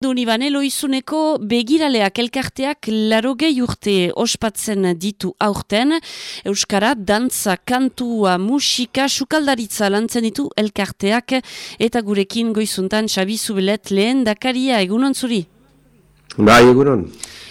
Doni banelo izuneko begiraleak elkarteak larogei urte ospatzen ditu aurten. Euskara, dantza, kantua, musika, sukaldaritza lantzen ditu elkarteak. Eta gurekin goizuntan Xabi Zubelet lehen dakaria egunon zuri? Bai, egunon.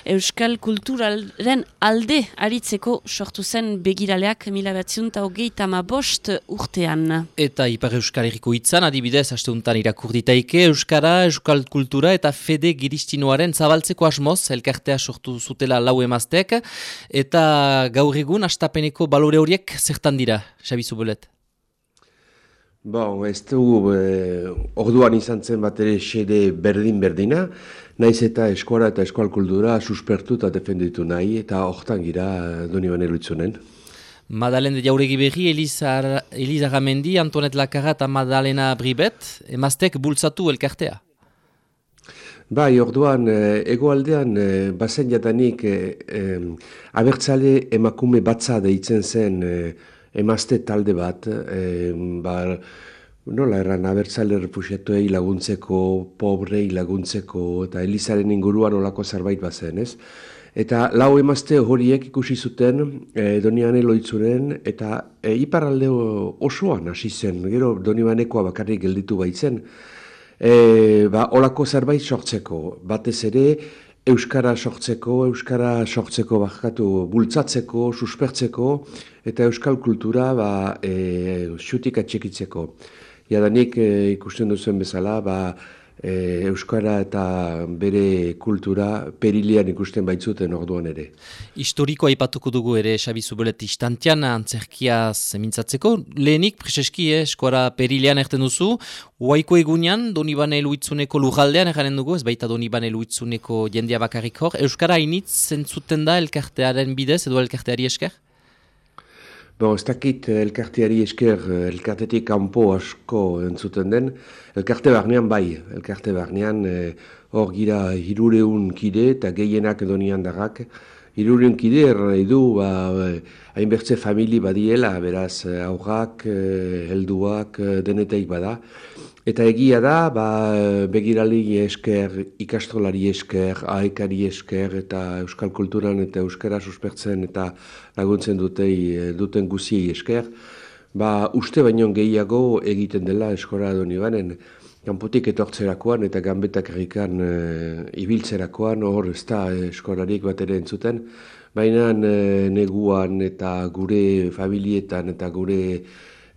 Euskal kulturalen alde aritzeko sortu zen begiraleak mila batziun eta hogeita bost urtean. Eta Ipar Euskal Herriko itzan, adibidez, hasteuntan irakurritaike, Euskara, Euskal Kultura eta Fede Giristinoaren zabaltzeko asmoz, elkartea sortu zutela lau emaztek, eta gaur egun, hastapeneko balore horiek zertan dira, Xabizu Bolet? Bon, ez du, eh, orduan izan zen bat ere xede berdin-berdina, naiz eta eskola eta eskual kultura suspertu eta defenditu nahi, eta hortan gira eh, doni bane lutzunen. Madalen de jauregi berri, Elisa Ramendi, Antonet Lakarra eta Madalena Bribet, emaztek bultzatu elkartea? Bai, orduan, eh, egoaldean, eh, bazen jatanik, eh, eh, abertzale emakume batza deitzen zen, eh, emazte talde bat, e, ba, nola erran abertzale refusiatuei laguntzeko, pobrei laguntzeko, eta Elizaren inguruan olako zerbait bazen, ez? Eta lau emazte horiek ikusi zuten e, Donian eloitzuren, eta e, iparalde osoan hasi zen, gero Donianekoa bakarrik gelditu baitzen, e, ba, olako zerbait sortzeko, batez ere, Euskara sortzeko, Euskara sortzeko bakatu bultzatzeko, suspertzeko eta Euskal kultura ba, e, xutik atxekitzeko. Jadanik e, ikusten duzen bezala, ba, e, Euskara eta bere kultura perilian ikusten baitzuten orduan ere. Historiko aipatuko dugu ere Xabi Zubelet istantian antzerkia zemintzatzeko. Lehenik, Priseski, eh, Euskara perilian erten duzu, Uaiko egunean, Donibane Luitzuneko lujaldean eganen dugu, ez baita Donibane Luitzuneko jendia bakarrik hor. Euskara initz zentzuten da elkartearen bidez edo elkarteari esker? Bon, ez dakit eh, elkarteari esker eh, elkartetik kanpo asko entzuten den, elkarte barnean bai, elkarte barnean eh, hor gira hirureun kide eta gehienak edo nian darrak, hirureun kide erran du, ba, hainbertze famili badiela, beraz aurrak, helduak, deneteik bada, Eta egia da, ba, begirali esker, ikastolari esker, aekari esker, eta euskal kulturan eta euskara suspertzen eta laguntzen dutei, duten guziei esker, ba, uste baino gehiago egiten dela eskora doni banen, kanpotik etortzerakoan eta gambetak errikan e, ibiltzerakoan, hor ez da eskolarik bat ere entzuten, baina e, neguan eta gure familietan eta gure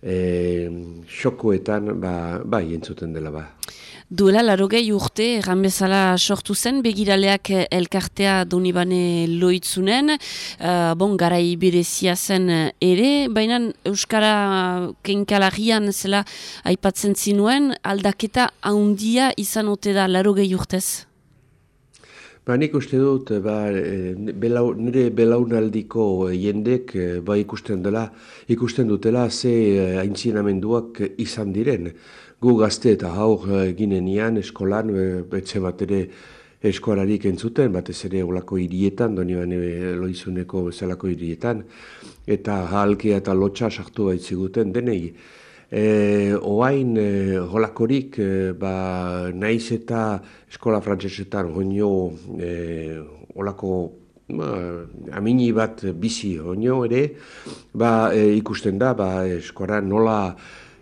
e, xokoetan ba, bai entzuten dela ba. Duela larogei urte, erran bezala sortu zen, begiraleak elkartea donibane loitzunen, uh, bon, garai berezia zen ere, baina Euskara kenkalarian zela aipatzen zinuen, aldaketa haundia izan ote da larogei urtez? Ba, nik uste dut, ba, e, belau, nire belaunaldiko jendek e, ba, ikusten dela, ikusten dutela ze aintzinamenduak izan diren. Gu gazte eta haur ginenian eskolan, betxe bat ere eskolarik entzuten, batez ere olako hirietan, doni bane loizuneko bezalako hirietan, eta halkia eta lotxa sartu baitziguten denei. E, oain e, holakorik, e, ba, naiz eta eskola frantsesetan honio e, olako ba, amini bat bizi honio ere, ba, e, ikusten da, ba, eskola nola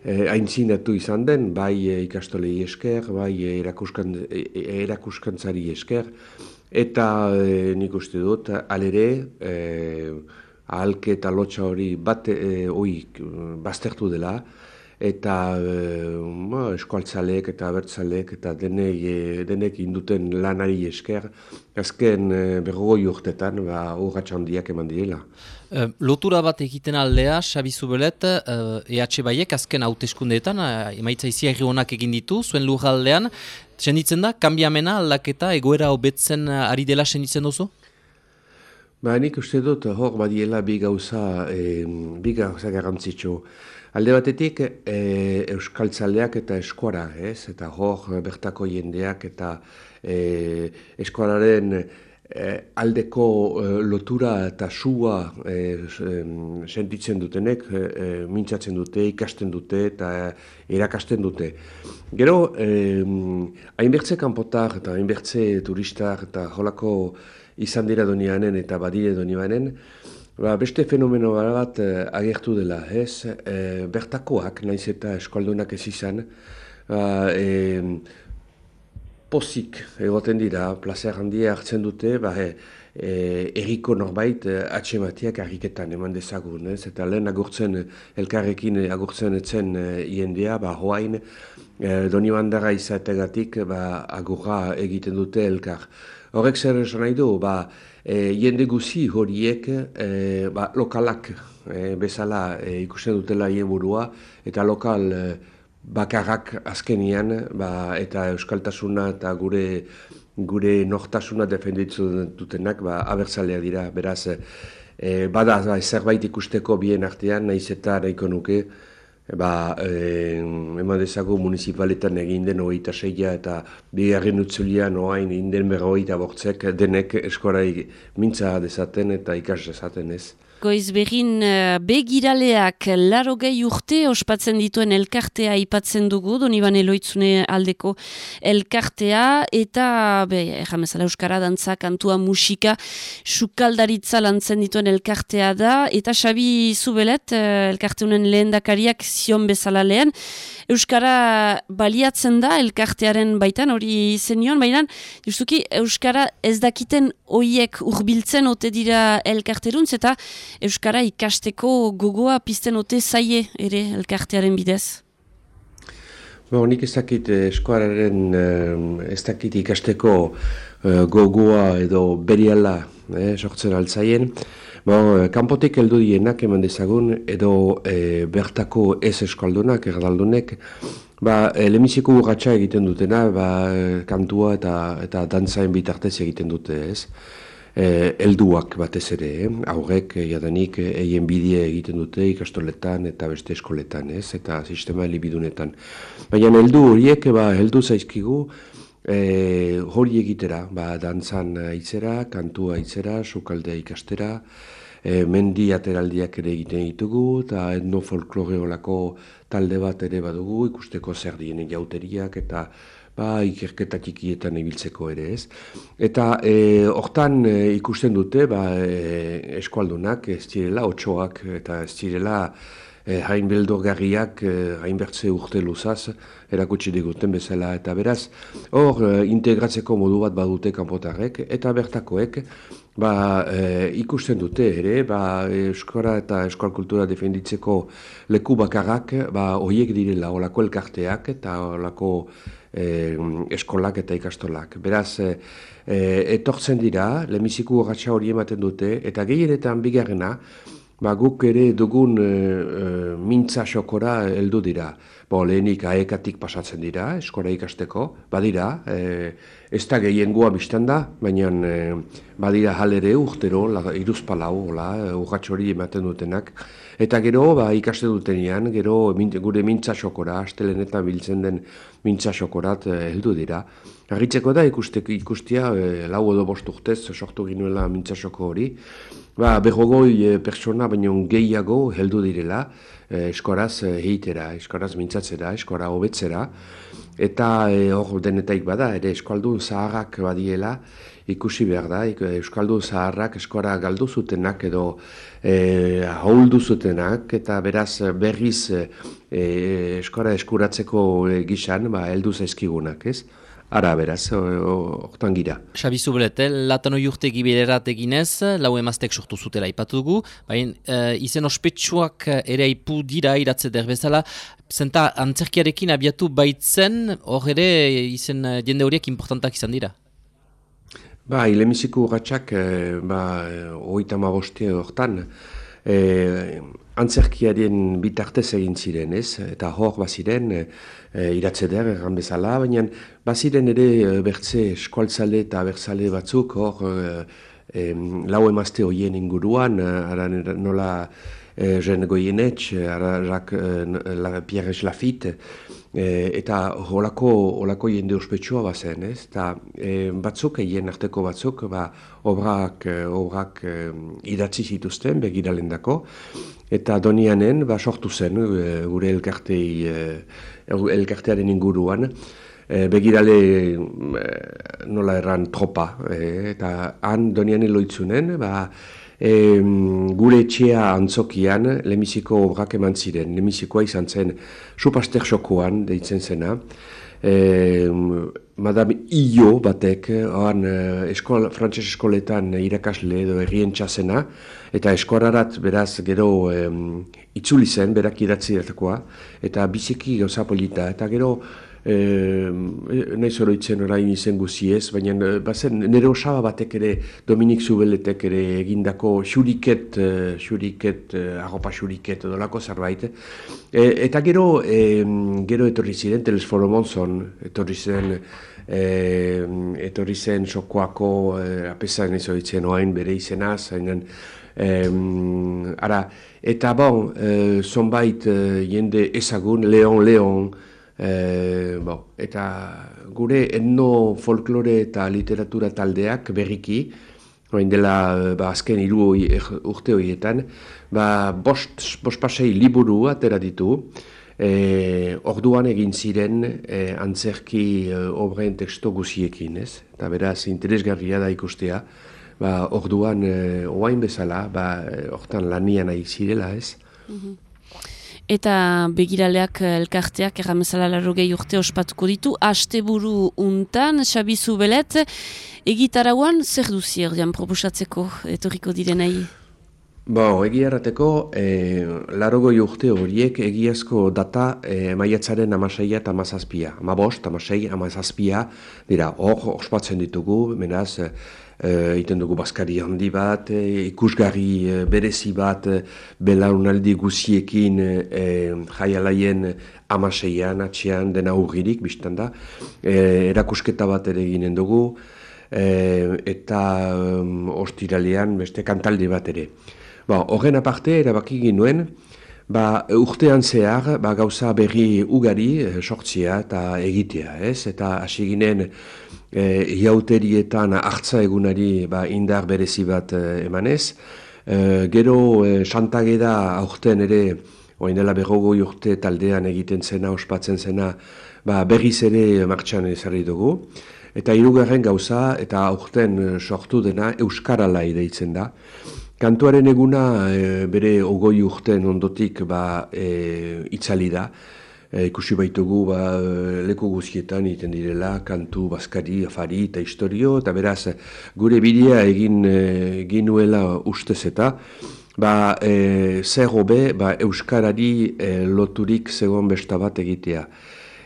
e, aintzinatu izan den, bai e, ikastolei esker, bai e, erakuskan, e, erakuskantzari esker, eta e, nik uste dut, alere, e, ahalke eta lotxa hori bat e, oik baztertu dela, eta e, eskualtzaleek eta abertzaleek eta denek, e, denek induten lanari esker, azken e, berrogoi urtetan ba, handiak eman direla. E, lotura bat egiten aldea, Xabi Zubelet, e, EH Baiek azken hauteskundeetan, e, emaitza izi honak egin ditu, zuen lujaldean, senditzen da, kanbiamena aldaketa egoera hobetzen ari dela senditzen duzu? Ba, nik uste dut, hor badiela bi gauza, e, bi gauza garantzitsu. Alde batetik e, euskaltzaleak eta eskuara, ez? Eta hor bertako jendeak eta e, eskuararen aldeko lotura eta sua sentitzen dutenek mintzatzen dute, ikasten dute eta erakasten dute. Gero, eh, hainbertze kanpotar eta hainbertze turistar eta jolako izan dira donianen eta badire donianen, ba, beste fenomeno bat eh, agertu dela, ez? Eh, bertakoak, naiz eta eskaldunak ez izan, ba, eh, pozik egoten dira, plazer handia hartzen dute, ba, eh, eh, eriko norbait atxematiak harriketan eman dezagun, ez? Eta lehen agurtzen, elkarrekin agurtzen etzen eh, iendea, ba, hoain, eh, doni bandara izategatik, ba, agurra egiten dute elkar. Horrek zer esan nahi du, ba, e, jende guzi horiek e, ba, lokalak e, bezala e, ikusten dutela hien burua, eta lokal e, bakarrak azkenian, ba, eta euskaltasuna eta gure gure nortasuna defenditzu dutenak ba, abertzalea dira, beraz, e, bada ba, zerbait ikusteko bien artean, nahiz eta nahiko nuke, ba, e, eman dezago municipaletan egin den hogeita seia eta bigarren utzulian oain inden berrogeita bortzek denek eskorai mintza dezaten eta ikas dezaten ez. Goiz behin eh, begiraleak laro gehi urte ospatzen dituen elkartea ipatzen dugu, doni eloitzune aldeko elkartea, eta, be, jamezala Euskara, dantza, kantua, musika, sukaldaritza lantzen dituen elkartea da, eta Xabi Zubelet, eh, elkarteunen lehen dakariak zion bezala lehen, Euskara baliatzen da elkartearen baitan, hori zenion, baina justuki Euskara ez dakiten oiek urbiltzen ote dira elkarteruntz, eta Euskara ikasteko gogoa pizten ote zaie ere elkartearen bidez? Bo, nik ez dakit eh, eskuararen ez dakit ikasteko uh, gogoa edo beriala eh, sortzen altzaien. Bo, kanpotik heldu dienak eman dezagun edo e, bertako ez eskaldunak, erdaldunek, ba, lemiziko urratxa egiten dutena, ba, kantua eta, eta dantzaen bitartez egiten dute ez eh, elduak batez ere, eh? aurrek eh, jadanik eien bidie egiten dute ikastoletan eta beste eskoletan, ez? eta sistema libidunetan. Baina heldu horiek, ba, heldu zaizkigu, eh, hori egitera, ba, dantzan aitzera, kantua aitzera, sukaldea ikastera, e, mendi ateraldiak ere egiten ditugu, eta etnofolklore talde bat ere badugu, ikusteko zer dienen jauteriak, eta ba, ikerketa txikietan ibiltzeko ere ez. Eta e, hortan e, ikusten dute ba, e, eskualdunak ez direla, otxoak eta ez direla e, hain beldorgarriak, e, hain bertze urte luzaz, erakutsi diguten bezala. Eta beraz, hor e, integratzeko modu bat badute kanpotarrek eta bertakoek, ba, e, ikusten dute ere, ba, eskora eta eskual kultura defenditzeko leku bakarrak, ba, oiek direla, olako elkarteak eta olako e, eskolak eta ikastolak. Beraz, e, etortzen dira, lemiziko gatsa hori ematen dute, eta gehienetan bigarrena, ba, guk ere dugun e, e, mintza xokora heldu dira. Bo, lehenik aekatik pasatzen dira, eskola ikasteko, badira, e, ez da gehiengoa biztan da, baina e, badira halere urtero, iruzpalau, urratxo hori ematen dutenak, Eta gero, ba, ikaste dutenean, gero gure mintza xokora, astelenetan biltzen den mintza xokorat heldu dira. Arritzeko da ikustek, ikustia, e, lau edo bost urtez sortu ginuela mintza xoko hori. Ba, behogoi e, persona, baina gehiago heldu direla, e, eskoraz e, eskoraz mintzatzera, eskora hobetzera. Eta hor e, denetaik bada, ere eskualdun zaharrak badiela, ikusi behar da, Euskaldun zaharrak eskora galdu zutenak edo e, hauldu zutenak eta beraz berriz e, eskora eskuratzeko e, gizan ba, heldu zaizkigunak, ez? Ara, beraz, hortan gira. Xabi Zublet, eh? latano jurte gibilerat eginez, lau emaztek sortu zutela ipatu dugu, baina e, izen ospetsuak ere ipu dira iratze derbezala, zenta antzerkiarekin abiatu baitzen, hor ere izen jende horiek importantak izan dira? Ba, ilemiziko urratxak, ba, oita hortan, e, antzerkiaren bitartez egin ziren, ez? Eta hor baziren, e, iratze der, erran bezala, baina baziren ere bertze eskualtzale eta bertzale batzuk, hor, e, lau emazte hoien inguruan, aran nola Jean Goyenetx, Pierre Lafitte, eta holako, holako jende ospetsua bazen, ez? Eta batzuk, egin arteko batzuk, ba, obrak, obrak idatzi zituzten begiralen dako, eta donianen ba, sortu zen gure elkartei, elkartearen inguruan, e, begirale nola erran tropa, eta han donian eloitzunen, ba, e, gure etxea antzokian lemiziko obrak eman ziren. Lemizikoa izan zen supaster xokoan deitzen zena. E, Madame Io batek, oan eskola, frantses eskoletan irakasle edo errien txasena, eta eskorarat beraz gero e, itzuli zen, berak idatzi eta biziki gauza polita, eta gero e, nahi zoroitzen orain izen guziez, baina eh, bazen nire osaba batek ere Dominik Zubeletek ere egindako xuriket, uh, xuriket, arropa xuriket edo lako zerbait. E, eta gero, e, gero etorri ziren, Teles Folomonzon, etorri zen, e, etorri zen sokoako, e, apesa nahi zoroitzen oain bere izena, zainen, ara, eta bon, e, zonbait jende ezagun, Leon Leon, E, bo, eta gure etno folklore eta literatura taldeak berriki, orain dela ba, azken hiru urte horietan, ba, bost, bost pasei liburu atera ditu, e, orduan egin ziren e, antzerki e, obren teksto guziekin, ez? Eta beraz, interesgarria da ikustea, ba, orduan e, oain bezala, ba, hortan lanian nahi zirela, ez? Mm Eta begiraleak eh, elkarteak erramezala laro gehi urte ospatuko ditu. Asteburu untan, Xabizu Belet, egitarauan zer duzi erdian proposatzeko etorriko direnai? Bo, egia errateko, e, laro urte horiek egiazko data e, maiatzaren amaseia eta amazazpia. Amabost, amasei, amazazpia, dira, hor ospatzen ditugu, menaz, uh, iten dugu baskari handi bat, e, ikusgarri uh, berezi bat, uh, belaunaldi guziekin uh, jaialaien amaseian, atxean, dena urgirik, biztan da, erakusketa bat ere eginen dugu, eta um, ostiralean beste kantaldi bat ere. Ba, horren aparte, erabaki ginuen, Ba, urtean zehar, ba, gauza berri ugari, sortzia eta egitea, ez? Eta hasi ginen, e, iauterietan hartza egunari ba, indar berezi bat e, emanez. E, gero e, Santageda aurten ere, oin dela berrogo urte taldean egiten zena, ospatzen zena, ba, berriz ere martxan ezarri dugu. Eta hirugarren gauza eta aurten sortu dena Euskarala deitzen da. Kantuaren eguna e, bere ogoi urten ondotik ba, e, itzali da e, ikusi baitugu ba, leku guztietan egiten direla, kantu, baskari, afari eta historio, eta beraz gure bidea egin e, ginuela ustez eta, ba, e, zer hobe ba, Euskarari e, loturik zegoen besta bat egitea.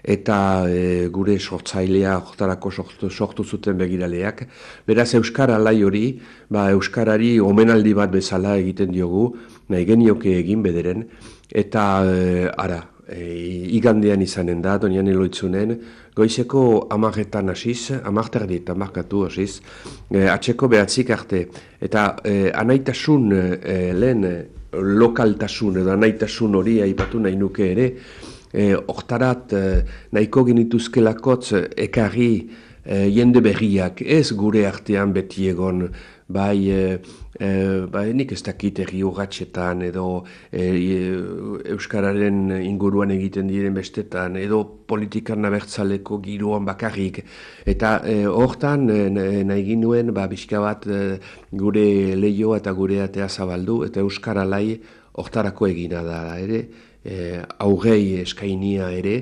Eta e, gure sortzailea jotarako sortu, sortu zuten begiraleak. Beraz Euskara lai hori, ba, Euskarari omenaldi bat bezala egiten diogu, nahi genioke egin bederen, eta e, ara, e, igandean izanen da, donian eloitzunen, goizeko amarretan hasiz, amarterdi eta amarkatu hasiz, e, atxeko behatzik arte. Eta e, anaitasun e, lehen lokaltasun edo anaitasun hori aipatu nahi nuke ere, e, oktarat e, nahiko genituzkelakotz ekarri e, jende berriak ez gure artean beti egon bai, e, bai nik ez dakit erri urratxetan edo e, Euskararen inguruan egiten diren bestetan edo politikan nabertzaleko giroan bakarrik. Eta e, hortan e, nahi ginuen ba, bizka bat e, gure lehio eta gure atea zabaldu eta Euskaralai hortarako egina da ere, e, aurrei eskainia ere,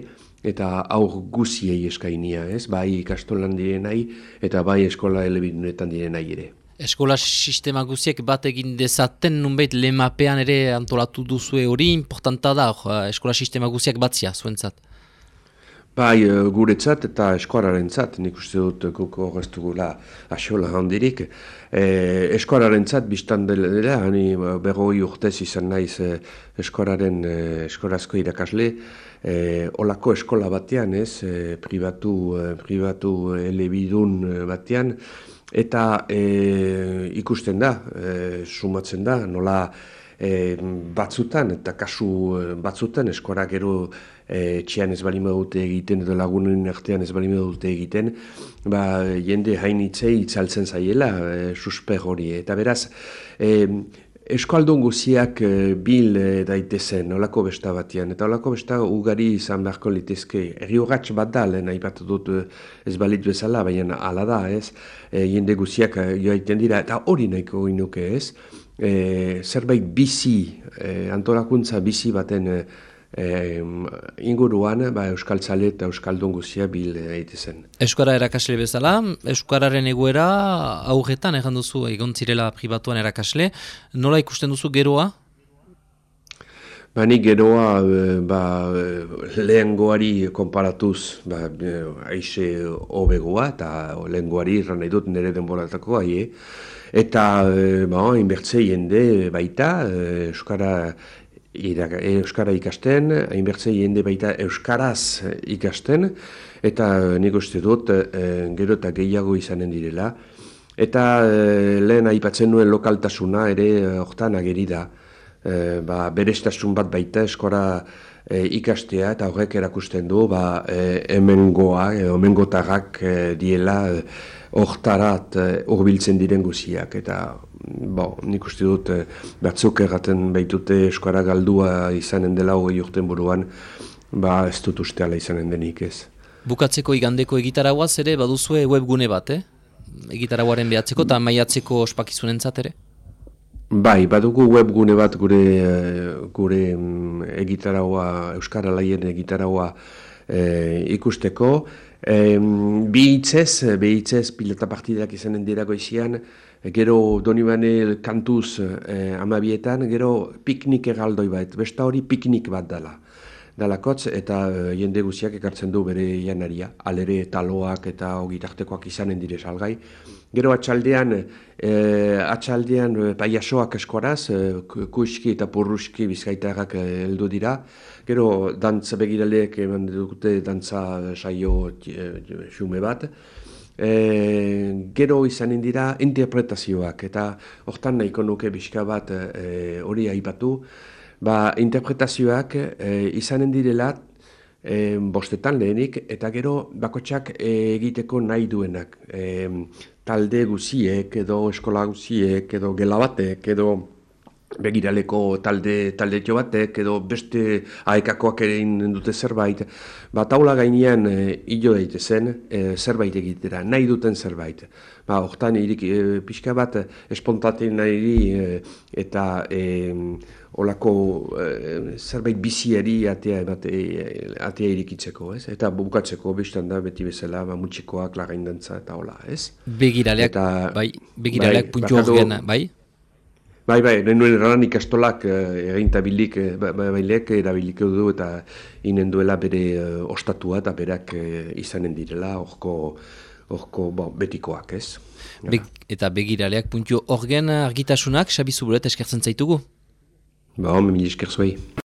eta aur guziei eskainia, ez? Bai ikastolan direnai eta bai eskola elebidunetan direnai ere. Eskola sistema guziek bat egin dezaten nunbait lemapean ere antolatu duzue hori importanta da, eskola sistema guziak batzia zuentzat? Bai, eh, guretzat eta eskuararen zat, nik uste dut kuko horreztugula asola handirik. E, eskuararen zat, biztan dela, hani berroi urtez izan naiz e, eskuararen e, eskuarazko irakasle, e, olako eskola batean, ez, e, privatu, e, privatu elebidun batean, eta e, ikusten da, e, sumatzen da, nola e, batzutan, eta kasu batzutan, eskora gero e, txian ez bali dute egiten, edo lagunen artean ez bali dute egiten, ba, jende hainitzei itzaltzen zaiela, e, susper hori. Eta beraz, e, Eskualdun guziak e, bil e, daitezen, olako besta batian, eta olako besta ugari izan beharko litezke. Eri horatx bat da, lehen haipatu dut ez balit bezala, baina ala da, ez, e, jende guziak joaiten dira, eta hori nahiko inuke ez, e, zerbait bizi, e, antolakuntza bizi baten e, inguruan ba, Euskal Tzale eta Euskaldun guzia bil egite zen. Euskara erakasle bezala, Euskararen egoera aurretan egan duzu egon zirela pribatuan erakasle, nola ikusten duzu geroa? Ba, ni geroa ba, lehen goari konparatuz ba, aixe hobegoa eta lehen goari irran nahi dut nire denboratako aie. Eta ba, inbertze jende baita, Euskara Euskara ikasten, hainbertze jende baita Euskaraz ikasten, eta nik uste dut e, gero eta gehiago izanen direla. Eta e, lehen aipatzen nuen lokaltasuna ere hortan ageri da. E, ba, berestasun bat baita eskora ikastea eta horrek erakusten du ba, e, hemengoa, e, e, diela hortarat horbiltzen diren guziak. Eta bo, nik uste dut e, batzuk erraten baitute eskara galdua izanen dela hogei urten buruan, ba ez dut usteala izanen denik ez. Bukatzeko igandeko egitaragoaz ere baduzue webgune bat, eh? Egitaragoaren behatzeko eta maiatzeko ospakizunen ere? Bai, badugu webgune bat gure gure mm, egitaragoa, Euskara Laien egitaragoa e, ikusteko. E, bi hitzez, bi hitzez pilota partidak izanen dira goizian, gero Donibane kantuz eh, amabietan, gero piknik egaldoi bat, besta hori piknik bat dela. Dalakotz eta eh, jende guziak ekartzen du bere janaria, alere taloak eta ogitartekoak izanen dire salgai. Gero atxaldean, eh, atxaldean paiasoak eskoraz, eh, kuiski eta purruski bizkaitarrak heldu dira. Gero dantza begiraleek eman dute dantza saio eh, xume bat. E, gero izanen dira interpretazioak eta hortan nahiko nuke bizka bat e, hori aipatu ba, interpretazioak e, izanen direla e, bostetan lehenik eta gero bakotsak egiteko nahi duenak e, talde guziek edo eskola guziek edo gelabatek edo begiraleko talde talde jo batek edo beste aekakoak ere dute zerbait ba taula gainean e, hilo daite zen e, zerbait egitera nahi duten zerbait. Ba hortan irik e, pixka bat espontaten nahi e, eta e, olako e, zerbait biziari atea emate atea irikitzeko ez? Eta bukatzeko bestan da beti bezala ba mutxikoak lagaindantza eta hola ez? Begiraleak bai begiraleak bai, bai Bai, bai, nuen erran ikastolak eh, egintabilik eh, ba, ba, bailek erabilik du eta inen duela bere eh, ostatua eta berak izanen direla orko, orko bo, betikoak, ez? Be, eta begiraleak puntio orgen argitasunak, Xabi Zuburet eskertzen zaitugu? Ba, home, mili eskerzuei.